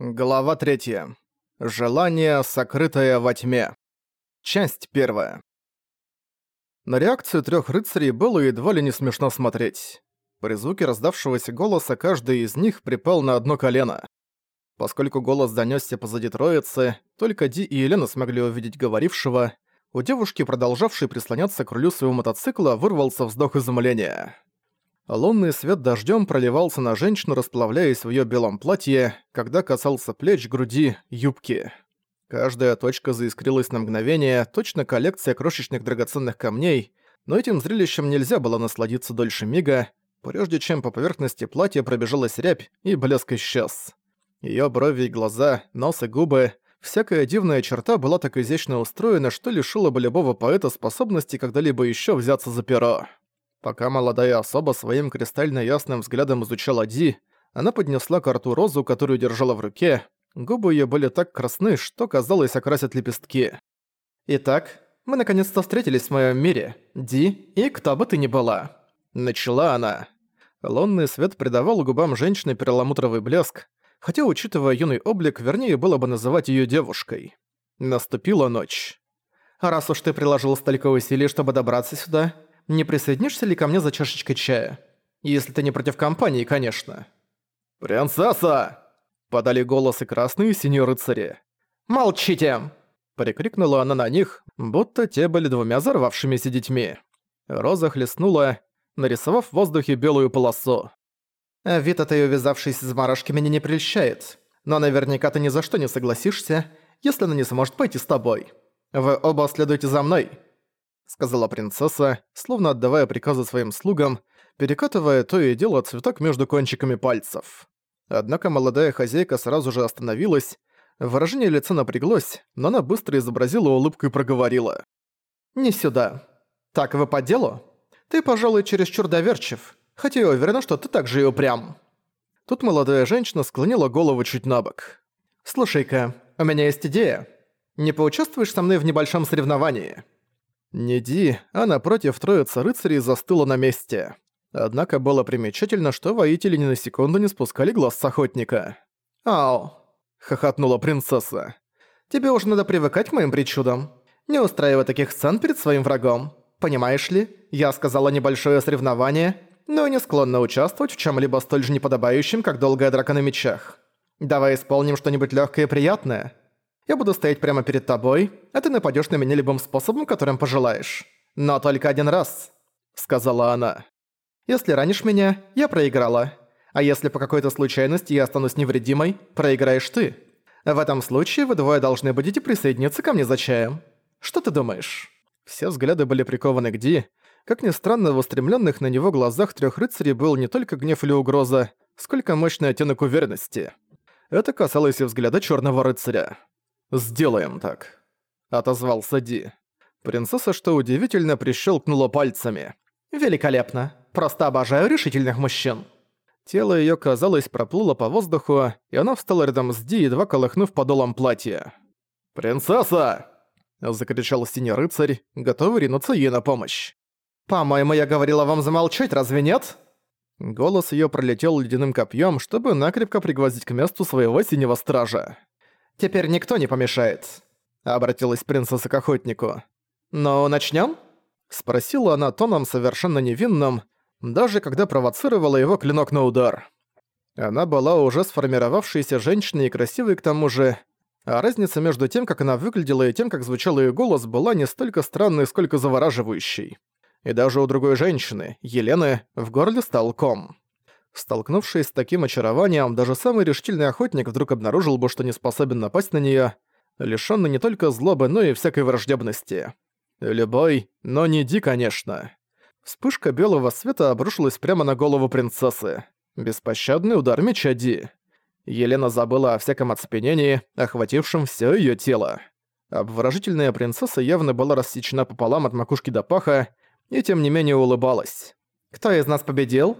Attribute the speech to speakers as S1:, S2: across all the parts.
S1: Глава 3. Желание, сокрытое во тьме. Часть 1. На реакцию трех рыцарей было едва ли не смешно смотреть. При звуке раздавшегося голоса каждый из них припал на одно колено. Поскольку голос донёсся позади троицы, только Ди и Елена смогли увидеть говорившего, у девушки, продолжавшей прислоняться к рулю своего мотоцикла, вырвался вздох изумления. Лунный свет дождем проливался на женщину, расплавляясь в ее белом платье, когда касался плеч, груди, юбки. Каждая точка заискрилась на мгновение, точно коллекция крошечных драгоценных камней, но этим зрелищем нельзя было насладиться дольше мига, прежде чем по поверхности платья пробежалась рябь, и блеск исчез. Её брови и глаза, нос и губы, всякая дивная черта была так изящно устроена, что лишила бы любого поэта способности когда-либо ещё взяться за перо. Пока молодая особа своим кристально ясным взглядом изучала Ди, она поднесла к рту розу, которую держала в руке. Губы её были так красны, что, казалось, окрасят лепестки. «Итак, мы наконец-то встретились в моём мире, Ди, и кто бы ты ни была». Начала она. Лунный свет придавал губам женщины перламутровый блеск, хотя, учитывая юный облик, вернее было бы называть её девушкой. Наступила ночь. «А раз уж ты приложил столько усилий, чтобы добраться сюда, не присоединишься ли ко мне за чашечкой чая? Если ты не против компании, конечно». «Принцесса!» – подали голосы красные и синие рыцари. «Молчите!» – прикрикнула она на них, будто те были двумя взорвавшимися детьми. Роза хлестнула, нарисовав в воздухе белую полосу. «Вид этой увязавшейся заморашки меня не прельщает, но наверняка ты ни за что не согласишься, если она не сможет пойти с тобой. Вы оба следуйте за мной. — сказала принцесса, словно отдавая приказы своим слугам, перекатывая то и дело цветок между кончиками пальцев. Однако молодая хозяйка сразу же остановилась, выражение лица напряглось, но она быстро изобразила улыбку и проговорила. «Не сюда. Так вы по делу? Ты, пожалуй, чересчур доверчив, хотя я уверена, что ты так же и упрям». Тут молодая женщина склонила голову чуть на бок. «Слушай-ка, у меня есть идея. Не поучаствуешь со мной в небольшом соревновании?» Не Ди, а напротив троица рыцарей застыла на месте. Однако было примечательно, что воители ни на секунду не спускали глаз с охотника. «Ау!» — хохотнула принцесса. «Тебе уже надо привыкать к моим причудам. Не устраивай таких сцен перед своим врагом. Понимаешь ли, я сказала небольшое соревнование, но не склонна участвовать в чем либо столь же неподобающем, как долгая драка на мечах. Давай исполним что-нибудь легкое и приятное. Я буду стоять прямо перед тобой, а ты нападёшь на меня любым способом, которым пожелаешь. Но только один раз», — сказала она. «Если ранишь меня, я проиграла. А если по какой-то случайности я останусь невредимой, проиграешь ты. В этом случае вы двое должны будете присоединиться ко мне за чаем. Что ты думаешь?» Все взгляды были прикованы к Ди. Как ни странно, в устремлённых на него глазах трёх рыцарей был не только гнев или угроза, сколько мощный оттенок уверенности. Это касалось и взгляда чёрного рыцаря. «Сделаем так», — отозвался Ди. Принцесса, что удивительно, прищелкнула пальцами. «Великолепно. Просто обожаю решительных мужчин». Тело её, казалось, проплыло по воздуху, и она встала рядом с Ди, едва колыхнув подолом платья. «Принцесса!» — закричал синий рыцарь, готовый ринуться ей на помощь. «По-моему, я говорила вам замолчать, разве нет?» Голос её пролетел ледяным копьем, чтобы накрепко пригвоздить к месту своего синего стража. Теперь никто не помешает», — обратилась принцесса к охотнику. «Ну, начнём?» — спросила она тоном совершенно невинным, даже когда провоцировала его клинок на удар. Она была уже сформировавшейся женщиной и красивой к тому же, а разница между тем, как она выглядела и тем, как звучал её голос, была не столько странной, сколько завораживающей. И даже у другой женщины, Елены, в горле стал ком. Столкнувшись с таким очарованием, даже самый решительный охотник вдруг обнаружил бы, что не способен напасть на неё, лишённый не только злобы, но и всякой враждебности. Любой, но не Ди, конечно. Вспышка белого света обрушилась прямо на голову принцессы. Беспощадный удар меча Ди. Елена забыла о всяком оцепенении, охватившем всё её тело. Обворожительная принцесса явно была рассечена пополам от макушки до паха, и тем не менее улыбалась. «Кто из нас победил?»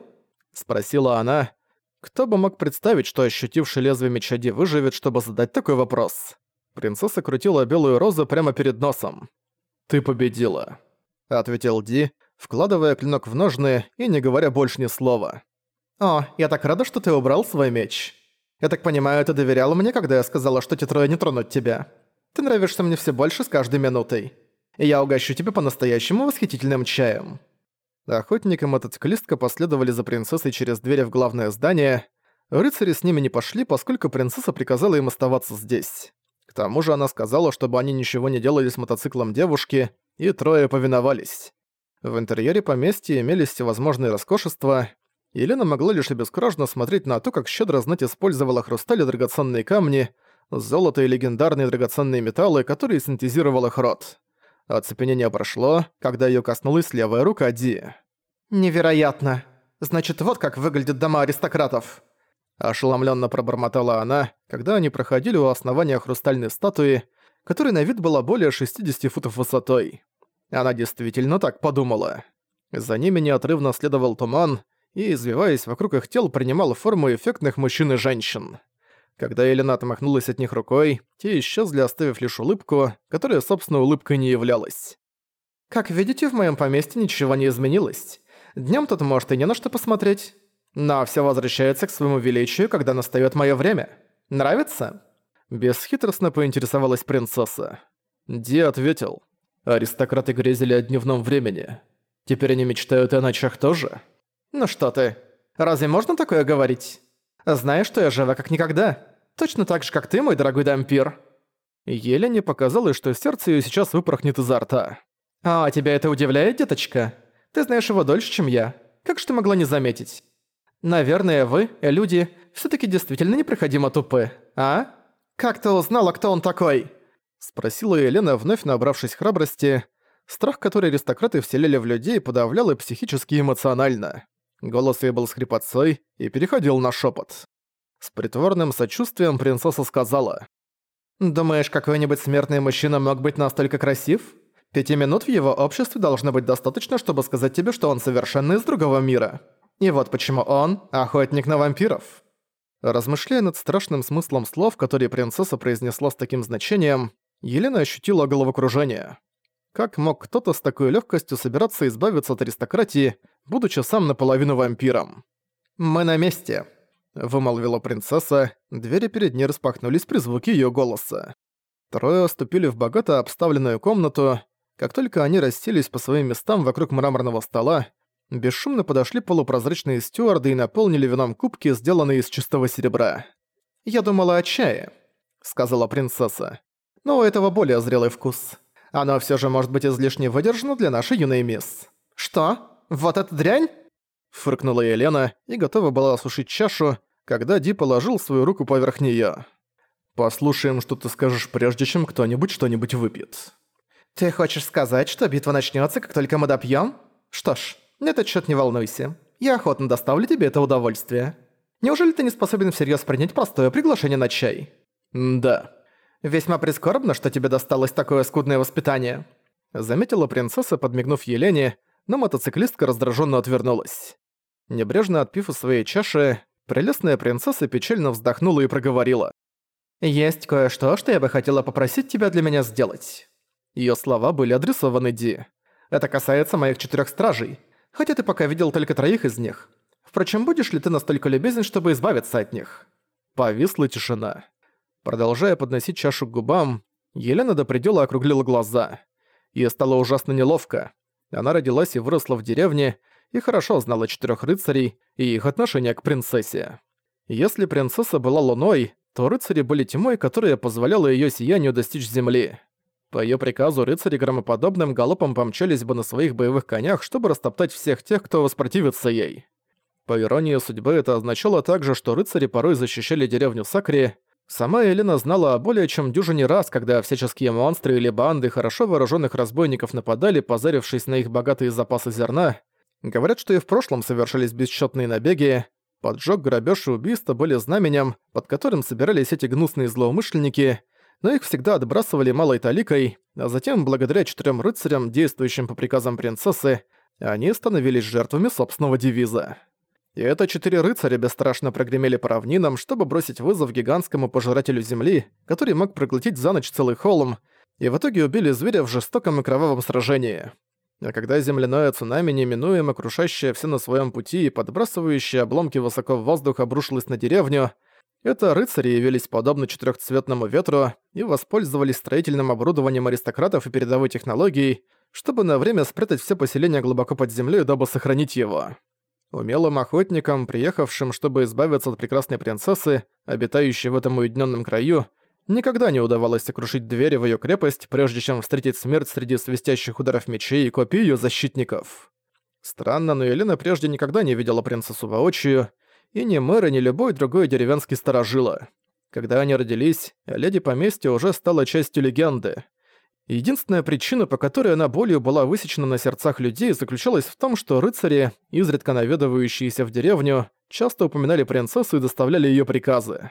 S1: Спросила она. Кто бы мог представить, что ощутивший лезвие меча Ди выживет, чтобы задать такой вопрос? Принцесса крутила белую розу прямо перед носом. «Ты победила», — ответил Ди, вкладывая клинок в ножны и не говоря больше ни слова. «О, я так рада, что ты убрал свой меч. Я так понимаю, ты доверяла мне, когда я сказала, что те трое не тронут тебя. Ты нравишься мне все больше с каждой минутой. И я угощу тебя по-настоящему восхитительным чаем». Охотник и мотоциклистка последовали за принцессой через двери в главное здание. Рыцари с ними не пошли, поскольку принцесса приказала им оставаться здесь. К тому же она сказала, чтобы они ничего не делали с мотоциклом девушки, и трое повиновались. В интерьере поместья имелись всевозможные роскошества. Елена могла лишь обескураженно смотреть на то, как щедро знать использовала хрусталь и драгоценные камни, золото и легендарные драгоценные металлы, которые синтезировал их род. Оцепенение прошло, когда её коснулась левая рука Ди. «Невероятно! Значит, вот как выглядят дома аристократов!» Ошеломленно пробормотала она, когда они проходили у основания хрустальной статуи, которой на вид была более 60 футов высотой. Она действительно так подумала. За ними неотрывно следовал туман, и, извиваясь вокруг их тел, принимал форму эффектных мужчин и женщин. Когда Елена отмахнулась от них рукой, те исчезли, оставив лишь улыбку, которая, собственно, улыбкой не являлась. «Как видите, в моем поместье ничего не изменилось. Днем тут может и не на что посмотреть. Но все возвращается к своему величию, когда настает мое время. Нравится?» Бесхитростно поинтересовалась принцесса. Ди ответил. «Аристократы грезили о дневном времени. Теперь они мечтают и о ночах тоже?» «Ну что ты, разве можно такое говорить?» Знаешь, что я жива как никогда. Точно так же, как ты, мой дорогой дампир». Елене показалось, что сердце её сейчас выпорхнет изо рта. «А тебя это удивляет, деточка? Ты знаешь его дольше, чем я. Как же ты могла не заметить? Наверное, вы, люди, всё-таки действительно непроходимо тупы, а? Как ты узнала, кто он такой?» Спросила Елена, вновь набравшись храбрости. Страх, который аристократы вселили в людей, подавлял и психически и эмоционально. Голос ее был с хрипотцой и переходил на шепот. С притворным сочувствием принцесса сказала. «Думаешь, какой-нибудь смертный мужчина мог быть настолько красив? Пяти минут в его обществе должно быть достаточно, чтобы сказать тебе, что он совершенно из другого мира. И вот почему он – охотник на вампиров». Размышляя над страшным смыслом слов, которые принцесса произнесла с таким значением, Елена ощутила головокружение. Как мог кто-то с такой легкостью собираться избавиться от аристократии, будучи сам наполовину вампиром? «Мы на месте», — вымолвила принцесса, двери перед ней распахнулись при звуке её голоса. Трое ступили в богато обставленную комнату. Как только они расселись по своим местам вокруг мраморного стола, бесшумно подошли полупрозрачные стюарды и наполнили вином кубки, сделанные из чистого серебра. «Я думала о чае», — сказала принцесса. «Но у этого более зрелый вкус. Оно все же может быть излишне выдержано для нашей юной мисс. Что? Вот эта дрянь? Фыркнула Елена и готова была осушить чашу, когда Ди положил свою руку поверх неё. «Послушаем, что ты скажешь, прежде чем кто-нибудь что-нибудь выпьет». «Ты хочешь сказать, что битва начнётся, как только мы допьём? Что ж, на этот счёт не волнуйся. Я охотно доставлю тебе это удовольствие. Неужели ты не способен всерьёз принять простое приглашение на чай?» «Да», «Весьма прискорбно, что тебе досталось такое скудное воспитание», заметила принцесса, подмигнув Елене, но мотоциклистка раздраженно отвернулась. Небрежно отпив из своей чаши, прелестная принцесса печально вздохнула и проговорила. «Есть кое-что, что я бы хотела попросить тебя для меня сделать». Её слова были адресованы Ди. «Это касается моих четырёх стражей, хотя ты пока видел только троих из них. Впрочем, будешь ли ты настолько любезен, чтобы избавиться от них?» Повисла тишина. Продолжая подносить чашу к губам, Елена до предела округлила глаза. Ей стало ужасно неловко. Она родилась и выросла в деревне, и хорошо знала четырех рыцарей и их отношение к принцессе. Если принцесса была луной, то рыцари были тьмой, которая позволяла ее сиянию достичь земли. По ее приказу рыцари громоподобным галопом помчались бы на своих боевых конях, чтобы растоптать всех тех, кто воспротивится ей. По иронии судьбы это означало также, что рыцари порой защищали деревню Сакри, Сама Елена знала о более чем дюжине раз, когда всяческие монстры или банды хорошо вооруженных разбойников нападали, позарившись на их богатые запасы зерна. Говорят, что и в прошлом совершались бесчетные набеги. Поджог, грабеж и убийство были знаменем, под которым собирались эти гнусные злоумышленники, но их всегда отбрасывали малой таликой, а затем, благодаря четырем рыцарям, действующим по приказам принцессы, они становились жертвами собственного девиза. И это четыре рыцаря бесстрашно прогремели по равнинам, чтобы бросить вызов гигантскому пожирателю земли, который мог проглотить за ночь целый холм, и в итоге убили зверя в жестоком и кровавом сражении. А когда земляное цунами, неминуемо крушащее все на своем пути и подбрасывающее обломки высоко в воздух обрушилось на деревню, Это рыцари явились подобно четырехцветному ветру и воспользовались строительным оборудованием аристократов и передовой технологией, чтобы на время спрятать все поселение глубоко под землей, дабы сохранить его. Умелым охотникам, приехавшим, чтобы избавиться от прекрасной принцессы, обитающей в этом уединенном краю, никогда не удавалось сокрушить двери в ее крепость, прежде чем встретить смерть среди свистящих ударов мечей и копий ее защитников. Странно, но Елена прежде никогда не видела принцессу воочию, и ни мэра, ни любой другой деревенский сторожила. Когда они родились, леди поместья уже стала частью легенды. Единственная причина, по которой она болью была высечена на сердцах людей, заключалась в том, что рыцари, изредка наведывающиеся в деревню, часто упоминали принцессу и доставляли ее приказы.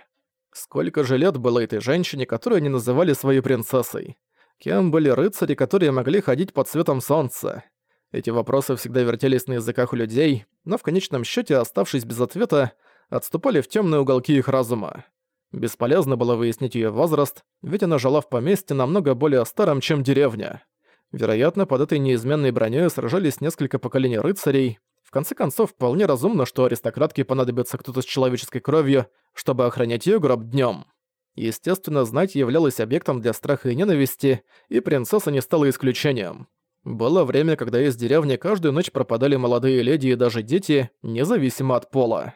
S1: Сколько же лет было этой женщине, которую они называли своей принцессой? Кем были рыцари, которые могли ходить под светом солнца? Эти вопросы всегда вертелись на языках у людей, но в конечном счете, оставшись без ответа, отступали в темные уголки их разума. Бесполезно было выяснить ее возраст, ведь она жила в поместье намного более старом, чем деревня. Вероятно, под этой неизменной броней сражались несколько поколений рыцарей. В конце концов, вполне разумно, что аристократке понадобится кто-то с человеческой кровью, чтобы охранять ее гроб днем. Естественно, знать являлась объектом для страха и ненависти, и принцесса не стала исключением. Было время, когда из деревни каждую ночь пропадали молодые леди и даже дети, независимо от пола.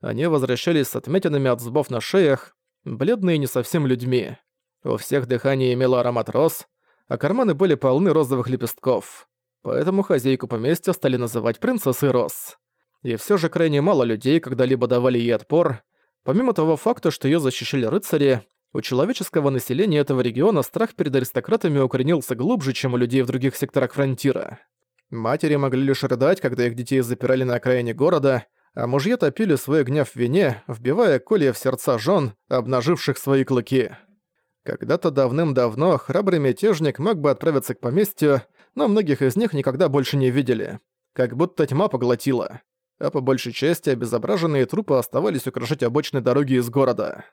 S1: Они возвращались с отметинами от зубов на шеях, бледные не совсем людьми. У всех дыхание имело аромат роз, а карманы были полны розовых лепестков. Поэтому хозяйку поместья стали называть принцессой роз. И все же крайне мало людей когда-либо давали ей отпор. Помимо того факта, что ее защищали рыцари, у человеческого населения этого региона страх перед аристократами укоренился глубже, чем у людей в других секторах фронтира. Матери могли лишь рыдать, когда их детей запирали на окраине города, а мужья топили свой гнев в вине, вбивая колья в сердца жен, обнаживших свои клыки. Когда-то давным-давно храбрый мятежник мог бы отправиться к поместью, но многих из них никогда больше не видели. Как будто тьма поглотила. А по большей части обезображенные трупы оставались украшать обочные дороги из города.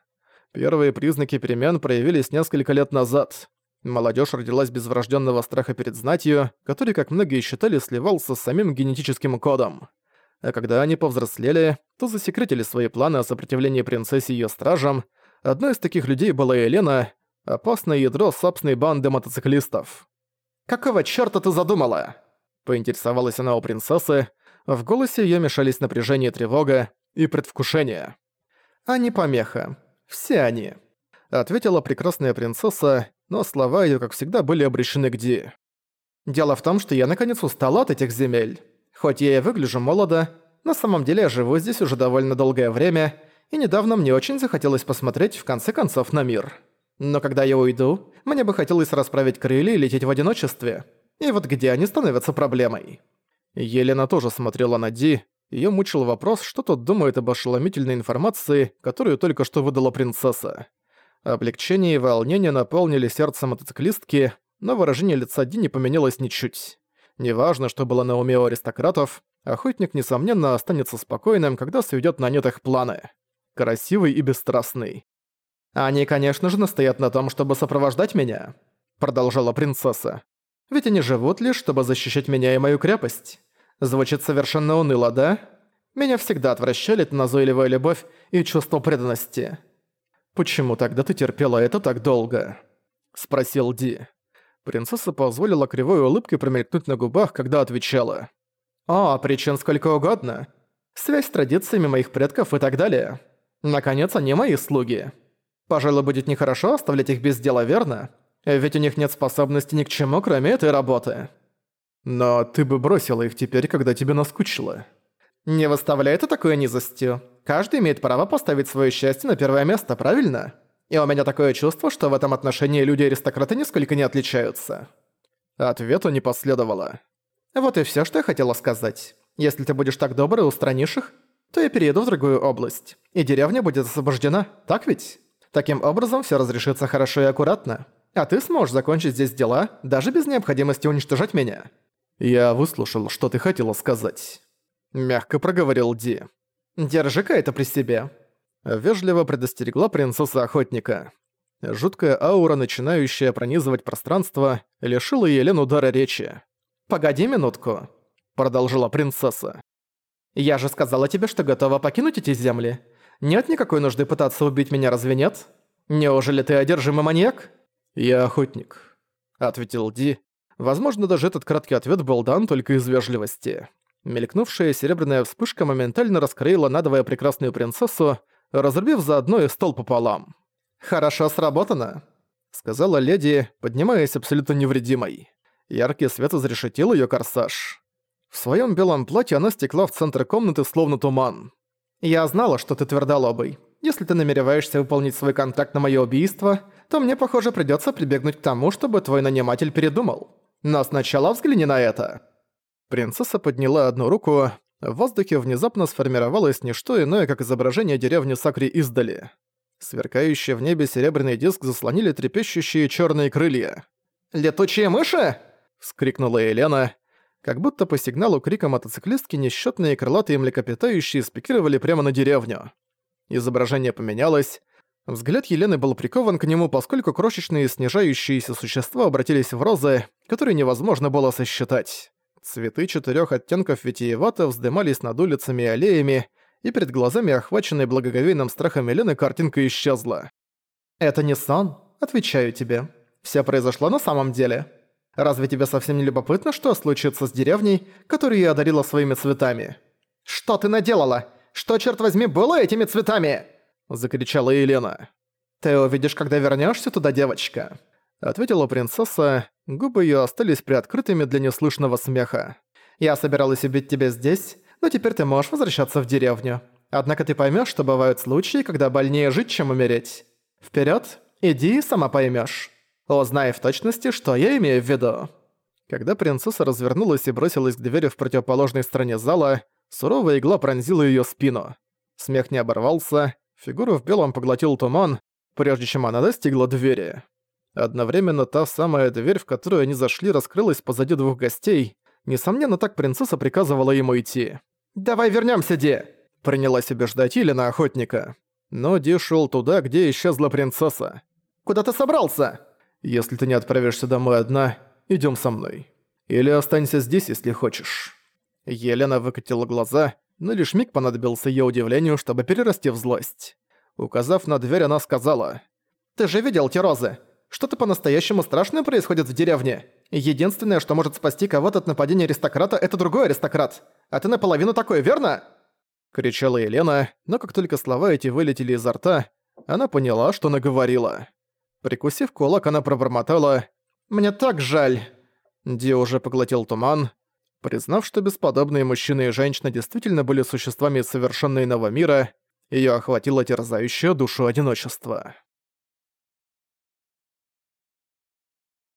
S1: Первые признаки перемен проявились несколько лет назад. Молодежь родилась без врожденного страха перед знатью, который, как многие считали, сливался с самим генетическим кодом. А когда они повзрослели, то засекретили свои планы о сопротивлении принцессе и её стражам. Одной из таких людей была Елена, опасное ядро собственной банды мотоциклистов. «Какого чёрта ты задумала?» Поинтересовалась она у принцессы. В голосе её мешались напряжение, тревога и предвкушение. «А не помеха. Все они», — ответила прекрасная принцесса, но слова её, как всегда, были обращены к Ди. «Дело в том, что я наконец устала от этих земель. Хоть я и выгляжу молодо, на самом деле я живу здесь уже довольно долгое время, и недавно мне очень захотелось посмотреть в конце концов на мир. Но когда я уйду, мне бы хотелось расправить крылья и лететь в одиночестве. И вот где они становятся проблемой?» Елена тоже смотрела на Ди, Её мучил вопрос, что тот думает об ошеломительной информации, которую только что выдала принцесса. Облегчение и волнение наполнили сердце мотоциклистки, но выражение лица Ди не поменялось ничуть. Неважно, что было на уме у аристократов, охотник, несомненно, останется спокойным, когда сведёт на нет их планы. Красивый и бесстрастный. «Они, конечно же, настоят на том, чтобы сопровождать меня», — продолжала принцесса. «Ведь они живут лишь, чтобы защищать меня и мою крепость. Звучит совершенно уныло, да? Меня всегда отвращали эта назойливая любовь и чувство преданности. «Почему тогда ты терпела это так долго?» – спросил Ди. Принцесса позволила кривой улыбкой промелькнуть на губах, когда отвечала. «О, причин сколько угодно. Связь с традициями моих предков и так далее. Наконец, они мои слуги. Пожалуй, будет нехорошо оставлять их без дела, верно? Ведь у них нет способности ни к чему, кроме этой работы». Но ты бы бросила их теперь, когда тебе наскучило. Не выставляй это такой низостью. Каждый имеет право поставить свое счастье на первое место, правильно? И у меня такое чувство, что в этом отношении люди-аристократы нисколько не отличаются. Ответа не последовало. Вот и все, что я хотела сказать. Если ты будешь так добр и устранишь их, то я перееду в другую область, и деревня будет освобождена, так ведь? Таким образом все разрешится хорошо и аккуратно. А ты сможешь закончить здесь дела, даже без необходимости уничтожать меня. «Я выслушал, что ты хотела сказать», — мягко проговорил Ди. «Держи-ка это при себе», — вежливо предостерегла принцесса охотника. Жуткая аура, начинающая пронизывать пространство, лишила Елену дара речи. «Погоди минутку», — продолжила принцесса. «Я же сказала тебе, что готова покинуть эти земли. Нет никакой нужды пытаться убить меня, разве нет? Неужели ты одержимый маньяк?» «Я охотник», — ответил Ди. Возможно, даже этот краткий ответ был дан только из вежливости. Мелькнувшая серебряная вспышка моментально раскроила надвое прекрасную принцессу, разрубив заодно и стол пополам. «Хорошо сработано», — сказала леди, поднимаясь абсолютно невредимой. Яркий свет изрешетил её корсаж. В своём белом платье она стекла в центр комнаты, словно туман. «Я знала, что ты твердолобый. Если ты намереваешься выполнить свой контракт на моё убийство, то мне, похоже, придётся прибегнуть к тому, чтобы твой наниматель передумал. Но сначала взгляни на это». Принцесса подняла одну руку, в воздухе внезапно сформировалось не что иное, как изображение деревни Сакри издали. Сверкающий в небе серебряный диск заслонили трепещущие чёрные крылья. «Летучие мыши!» — вскрикнула Елена. Как будто по сигналу крика мотоциклистки несчетные крылатые млекопитающие спикировали прямо на деревню. Изображение поменялось. Взгляд Елены был прикован к нему, поскольку крошечные снижающиеся существа обратились в розы, которые невозможно было сосчитать. Цветы четырех оттенков витиевато вздымались над улицами и аллеями, и перед глазами, охваченной благоговейным страхом Елены, картинка исчезла. «Это не сон, отвечаю тебе. Все произошло на самом деле. Разве тебе совсем не любопытно, что случится с деревней, которую я одарила своими цветами?» «Что ты наделала? Что, черт возьми, было этими цветами?» Закричала Елена. «Ты увидишь, когда вернешься туда, девочка», — ответила принцесса, губы ее остались приоткрытыми для неслышного смеха. «Я собиралась убить тебя здесь, но теперь ты можешь возвращаться в деревню. Однако ты поймешь, что бывают случаи, когда больнее жить, чем умереть. Вперед, иди и сама поймешь. Узнай в точности, что я имею в виду». Когда принцесса развернулась и бросилась к двери в противоположной стороне зала, суровая игла пронзила ее спину. Смех не оборвался, фигуру в белом поглотил туман, прежде чем она достигла двери. Одновременно та самая дверь, в которую они зашли, раскрылась позади двух гостей. Несомненно, так принцесса приказывала ему идти. «Давай вернёмся, Ди!» Принялась убеждать Илина охотника. Но Ди шёл туда, где исчезла принцесса. «Куда ты собрался?» «Если ты не отправишься домой одна, идём со мной. Или останься здесь, если хочешь». Елена выкатила глаза, но лишь миг понадобился её удивлению, чтобы перерасти в злость. Указав на дверь, она сказала, «Ты же видел те розы? Что-то по-настоящему страшное происходит в деревне. Единственное, что может спасти кого-то от нападения аристократа, это другой аристократ. А ты наполовину такой, верно?» Кричала Елена, но как только слова эти вылетели изо рта, она поняла, что наговорила. Прикусив кулак, она пробормотала «Мне так жаль!» Ди уже поглотил туман. Признав, что бесподобные мужчины и женщины действительно были существами совершенно иного мира, её охватило терзающее душу одиночество.